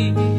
You.